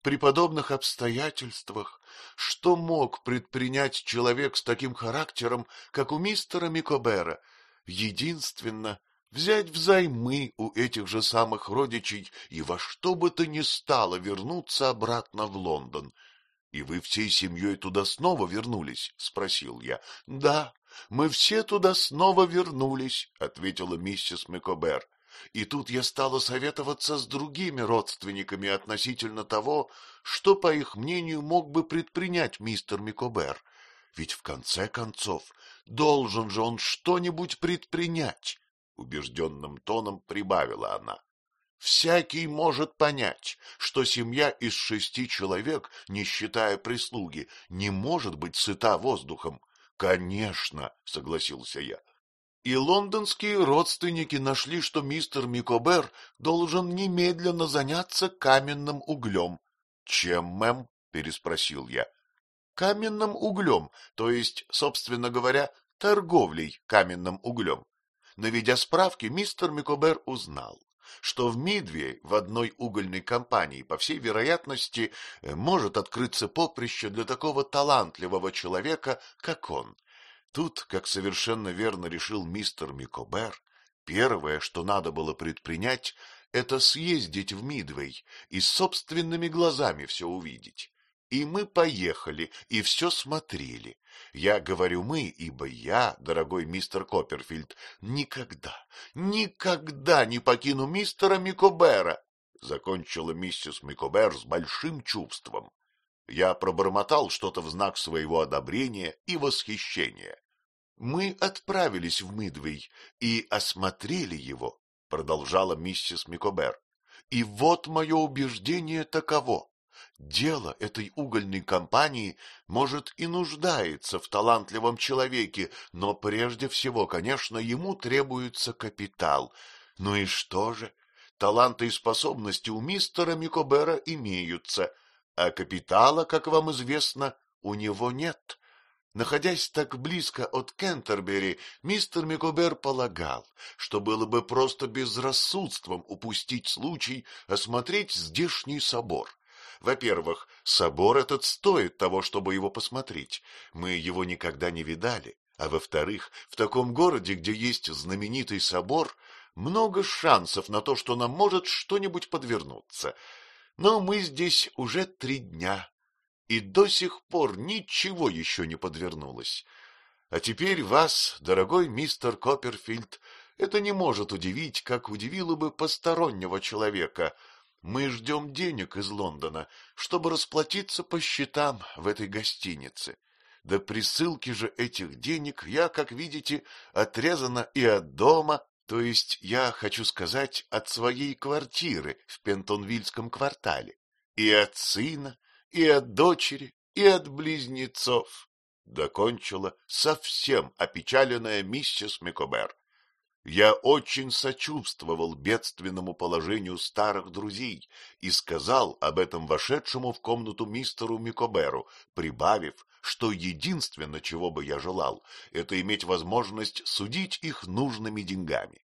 При подобных обстоятельствах что мог предпринять человек с таким характером, как у мистера Микобера? Единственно, взять взаймы у этих же самых родичей и во что бы то ни стало вернуться обратно в Лондон. — И вы всей семьей туда снова вернулись? — спросил я. — Да, мы все туда снова вернулись, — ответила миссис Микобер. И тут я стала советоваться с другими родственниками относительно того, что, по их мнению, мог бы предпринять мистер Микобер. Ведь в конце концов должен же он что-нибудь предпринять, — убежденным тоном прибавила она. Всякий может понять, что семья из шести человек, не считая прислуги, не может быть сыта воздухом. — Конечно, — согласился я. И лондонские родственники нашли, что мистер Микобер должен немедленно заняться каменным углем. — Чем, мэм? — переспросил я. — Каменным углем, то есть, собственно говоря, торговлей каменным углем. Наведя справки, мистер Микобер узнал, что в Мидве в одной угольной компании, по всей вероятности, может открыться поприще для такого талантливого человека, как он. Тут, как совершенно верно решил мистер Микобер, первое, что надо было предпринять, это съездить в Мидвей и собственными глазами все увидеть. И мы поехали, и все смотрели. Я говорю «мы», ибо я, дорогой мистер Копперфильд, никогда, никогда не покину мистера Микобера, — закончила миссис Микобер с большим чувством. Я пробормотал что-то в знак своего одобрения и восхищения. Мы отправились в Мидвей и осмотрели его, — продолжала миссис Микобер. И вот мое убеждение таково. Дело этой угольной компании, может, и нуждается в талантливом человеке, но прежде всего, конечно, ему требуется капитал. Ну и что же? Таланты и способности у мистера Микобера имеются, а капитала, как вам известно, у него нет. Находясь так близко от Кентербери, мистер Микобер полагал, что было бы просто безрассудством упустить случай осмотреть здешний собор. Во-первых, собор этот стоит того, чтобы его посмотреть. Мы его никогда не видали. А во-вторых, в таком городе, где есть знаменитый собор, много шансов на то, что нам может что-нибудь подвернуться. Но мы здесь уже три дня, и до сих пор ничего еще не подвернулось. А теперь вас, дорогой мистер Копперфильд, это не может удивить, как удивило бы постороннего человека. Мы ждем денег из Лондона, чтобы расплатиться по счетам в этой гостинице. До присылки же этих денег я, как видите, отрезана и от дома, То есть я хочу сказать от своей квартиры в Пентонвильском квартале. И от сына, и от дочери, и от близнецов. Докончила совсем опечаленная миссис Микобер. Я очень сочувствовал бедственному положению старых друзей и сказал об этом вошедшему в комнату мистеру Микоберу, прибавив, что единственное, чего бы я желал, это иметь возможность судить их нужными деньгами.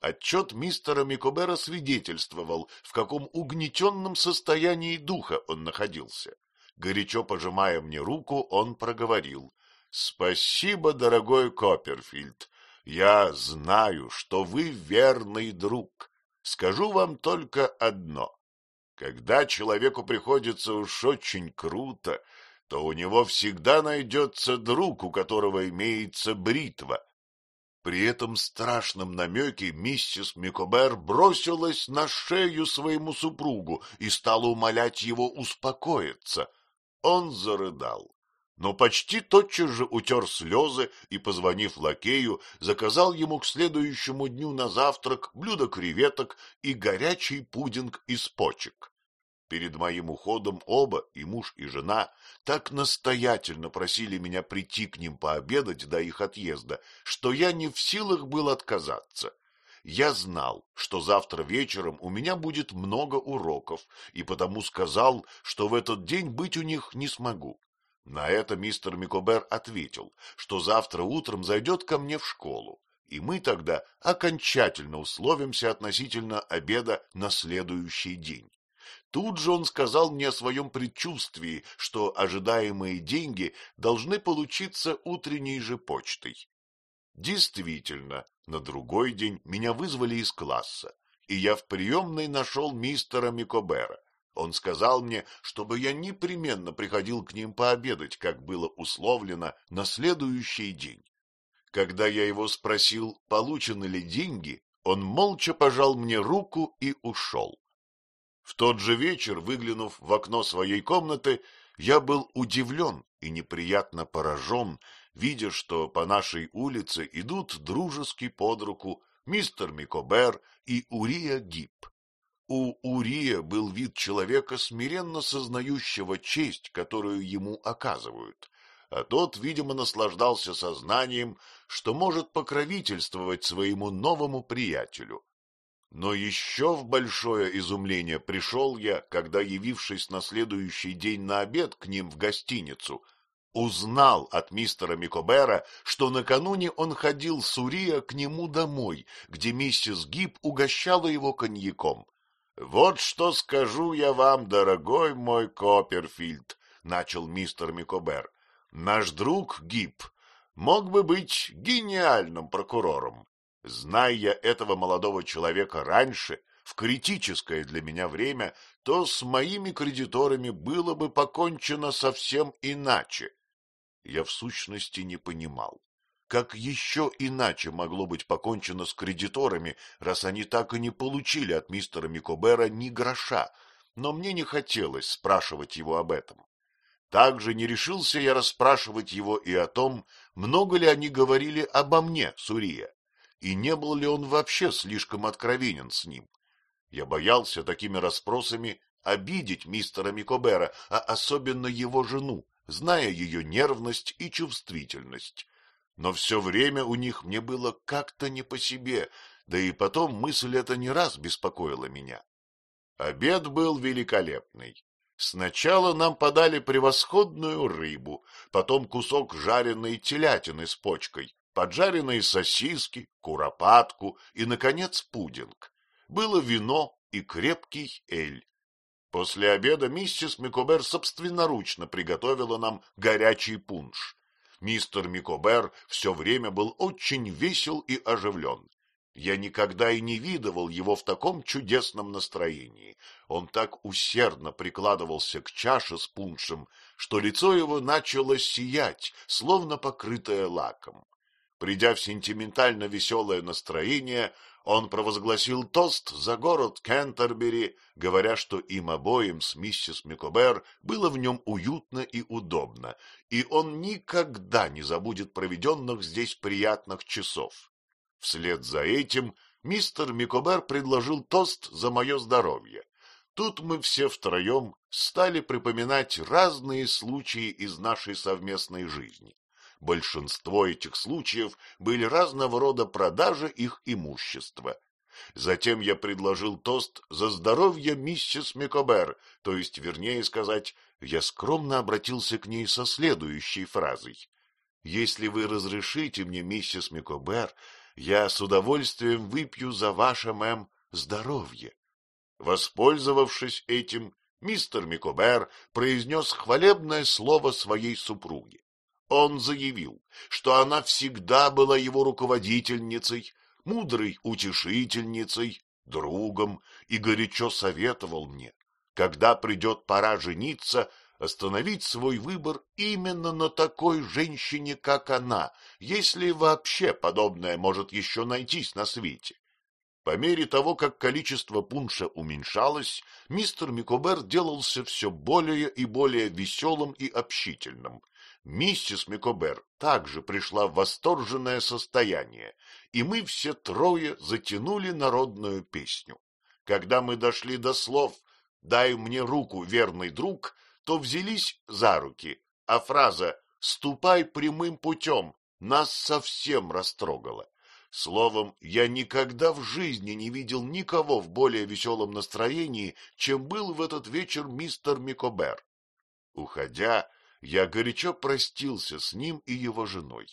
Отчет мистера Микобера свидетельствовал, в каком угнетенном состоянии духа он находился. Горячо пожимая мне руку, он проговорил. — Спасибо, дорогой Копперфильд. Я знаю, что вы верный друг. Скажу вам только одно. Когда человеку приходится уж очень круто, то у него всегда найдется друг, у которого имеется бритва. При этом страшном намеке миссис Микобер бросилась на шею своему супругу и стала умолять его успокоиться. Он зарыдал но почти тотчас же утер слезы и, позвонив лакею, заказал ему к следующему дню на завтрак блюдо креветок и горячий пудинг из почек. Перед моим уходом оба, и муж, и жена, так настоятельно просили меня прийти к ним пообедать до их отъезда, что я не в силах был отказаться. Я знал, что завтра вечером у меня будет много уроков, и потому сказал, что в этот день быть у них не смогу. На это мистер Микобер ответил, что завтра утром зайдет ко мне в школу, и мы тогда окончательно условимся относительно обеда на следующий день. Тут же он сказал мне о своем предчувствии, что ожидаемые деньги должны получиться утренней же почтой. Действительно, на другой день меня вызвали из класса, и я в приемной нашел мистера Микобера. Он сказал мне, чтобы я непременно приходил к ним пообедать, как было условлено, на следующий день. Когда я его спросил, получены ли деньги, он молча пожал мне руку и ушел. В тот же вечер, выглянув в окно своей комнаты, я был удивлен и неприятно поражен, видя, что по нашей улице идут дружески под руку мистер Микобер и Урия Гиб. У Урия был вид человека, смиренно сознающего честь, которую ему оказывают, а тот, видимо, наслаждался сознанием, что может покровительствовать своему новому приятелю. Но еще в большое изумление пришел я, когда, явившись на следующий день на обед к ним в гостиницу, узнал от мистера Микобера, что накануне он ходил с Урия к нему домой, где миссис Гиб угощала его коньяком. Вот что скажу я вам, дорогой мой Копперфильд, начал мистер Микобер. Наш друг Гиб мог бы быть гениальным прокурором. Зная я этого молодого человека раньше, в критическое для меня время, то с моими кредиторами было бы покончено совсем иначе. Я в сущности не понимал, как еще иначе могло быть покончено с кредиторами, раз они так и не получили от мистера Микобера ни гроша, но мне не хотелось спрашивать его об этом. Также не решился я расспрашивать его и о том, много ли они говорили обо мне, Сурия, и не был ли он вообще слишком откровенен с ним. Я боялся такими расспросами обидеть мистера Микобера, а особенно его жену, зная ее нервность и чувствительность но все время у них мне было как-то не по себе, да и потом мысль эта не раз беспокоила меня. Обед был великолепный. Сначала нам подали превосходную рыбу, потом кусок жареной телятины с почкой, поджаренные сосиски, куропатку и, наконец, пудинг. Было вино и крепкий эль. После обеда миссис Микобер собственноручно приготовила нам горячий пунш. Мистер Микобер все время был очень весел и оживлен. Я никогда и не видывал его в таком чудесном настроении. Он так усердно прикладывался к чаше с пуншем, что лицо его начало сиять, словно покрытое лаком. Придя в сентиментально веселое настроение, он провозгласил тост за город Кентербери, говоря, что им обоим с миссис Микобер было в нем уютно и удобно, и он никогда не забудет проведенных здесь приятных часов. Вслед за этим мистер Микобер предложил тост за мое здоровье. Тут мы все втроем стали припоминать разные случаи из нашей совместной жизни. Большинство этих случаев были разного рода продажи их имущества. Затем я предложил тост за здоровье миссис Микобер, то есть, вернее сказать, я скромно обратился к ней со следующей фразой. «Если вы разрешите мне, миссис Микобер, я с удовольствием выпью за ваше, мэм, здоровье». Воспользовавшись этим, мистер Микобер произнес хвалебное слово своей супруге. Он заявил, что она всегда была его руководительницей, мудрой утешительницей, другом и горячо советовал мне, когда придет пора жениться, остановить свой выбор именно на такой женщине, как она, если вообще подобное может еще найтись на свете. По мере того, как количество пунша уменьшалось, мистер Микобер делался все более и более веселым и общительным. Миссис Микобер также пришла в восторженное состояние, и мы все трое затянули народную песню. Когда мы дошли до слов «дай мне руку, верный друг», то взялись за руки, а фраза «ступай прямым путем» нас совсем растрогала. Словом, я никогда в жизни не видел никого в более веселом настроении, чем был в этот вечер мистер Микобер. Уходя, я горячо простился с ним и его женой.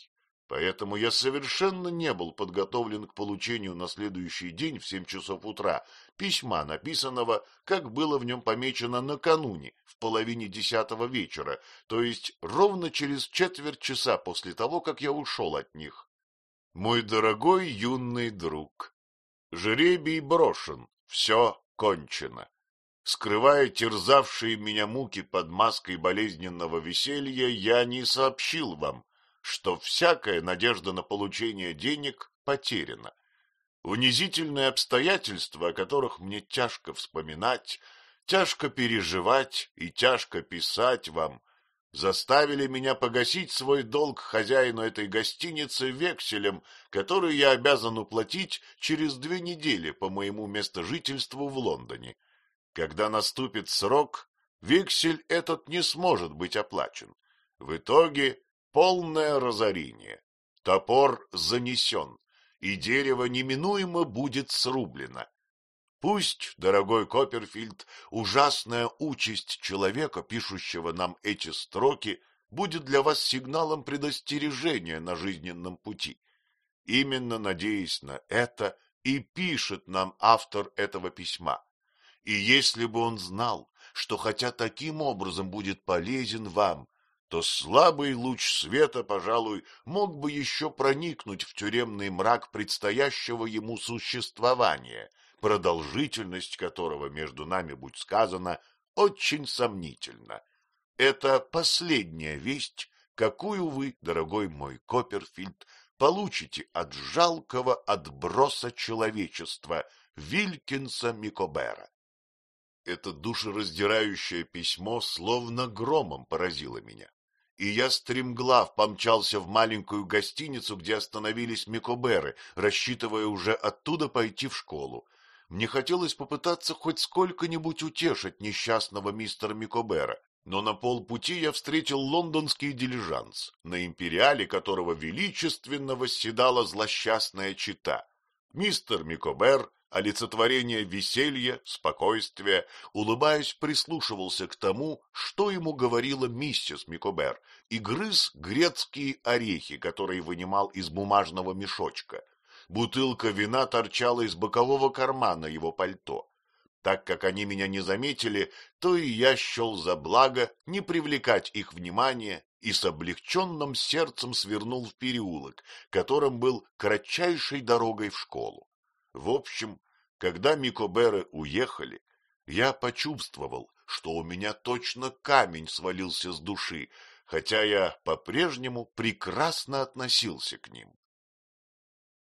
Поэтому я совершенно не был подготовлен к получению на следующий день в семь часов утра письма, написанного, как было в нем помечено накануне, в половине десятого вечера, то есть ровно через четверть часа после того, как я ушел от них. Мой дорогой юный друг, жребий брошен, все кончено. Скрывая терзавшие меня муки под маской болезненного веселья, я не сообщил вам, что всякая надежда на получение денег потеряна. Унизительные обстоятельства, о которых мне тяжко вспоминать, тяжко переживать и тяжко писать вам, заставили меня погасить свой долг хозяину этой гостиницы векселем, который я обязан уплатить через две недели по моему местожительству в Лондоне. Когда наступит срок, вексель этот не сможет быть оплачен. В итоге полное разорение. Топор занесен, и дерево неминуемо будет срублено. Пусть, дорогой Копперфильд, ужасная участь человека, пишущего нам эти строки, будет для вас сигналом предостережения на жизненном пути. Именно надеясь на это и пишет нам автор этого письма. И если бы он знал, что хотя таким образом будет полезен вам, то слабый луч света, пожалуй, мог бы еще проникнуть в тюремный мрак предстоящего ему существования — продолжительность которого, между нами будь сказано, очень сомнительна. Это последняя весть, какую вы, дорогой мой Копперфильд, получите от жалкого отброса человечества Вилькинса Микобера. Это душераздирающее письмо словно громом поразило меня, и я стремглав помчался в маленькую гостиницу, где остановились Микоберы, рассчитывая уже оттуда пойти в школу. Мне хотелось попытаться хоть сколько-нибудь утешить несчастного мистера Микобера, но на полпути я встретил лондонский дилижанс, на империале которого величественно восседала злосчастная чита. Мистер Микобер, олицетворение веселья, спокойствия, улыбаясь, прислушивался к тому, что ему говорила миссис Микобер, и грыз грецкие орехи, которые вынимал из бумажного мешочка — бутылка вина торчала из бокового кармана его пальто. Так как они меня не заметили, то и я счел за благо не привлекать их внимания и с облегченным сердцем свернул в переулок, которым был кратчайшей дорогой в школу. В общем, когда Микоберы уехали, я почувствовал, что у меня точно камень свалился с души, хотя я по-прежнему прекрасно относился к ним.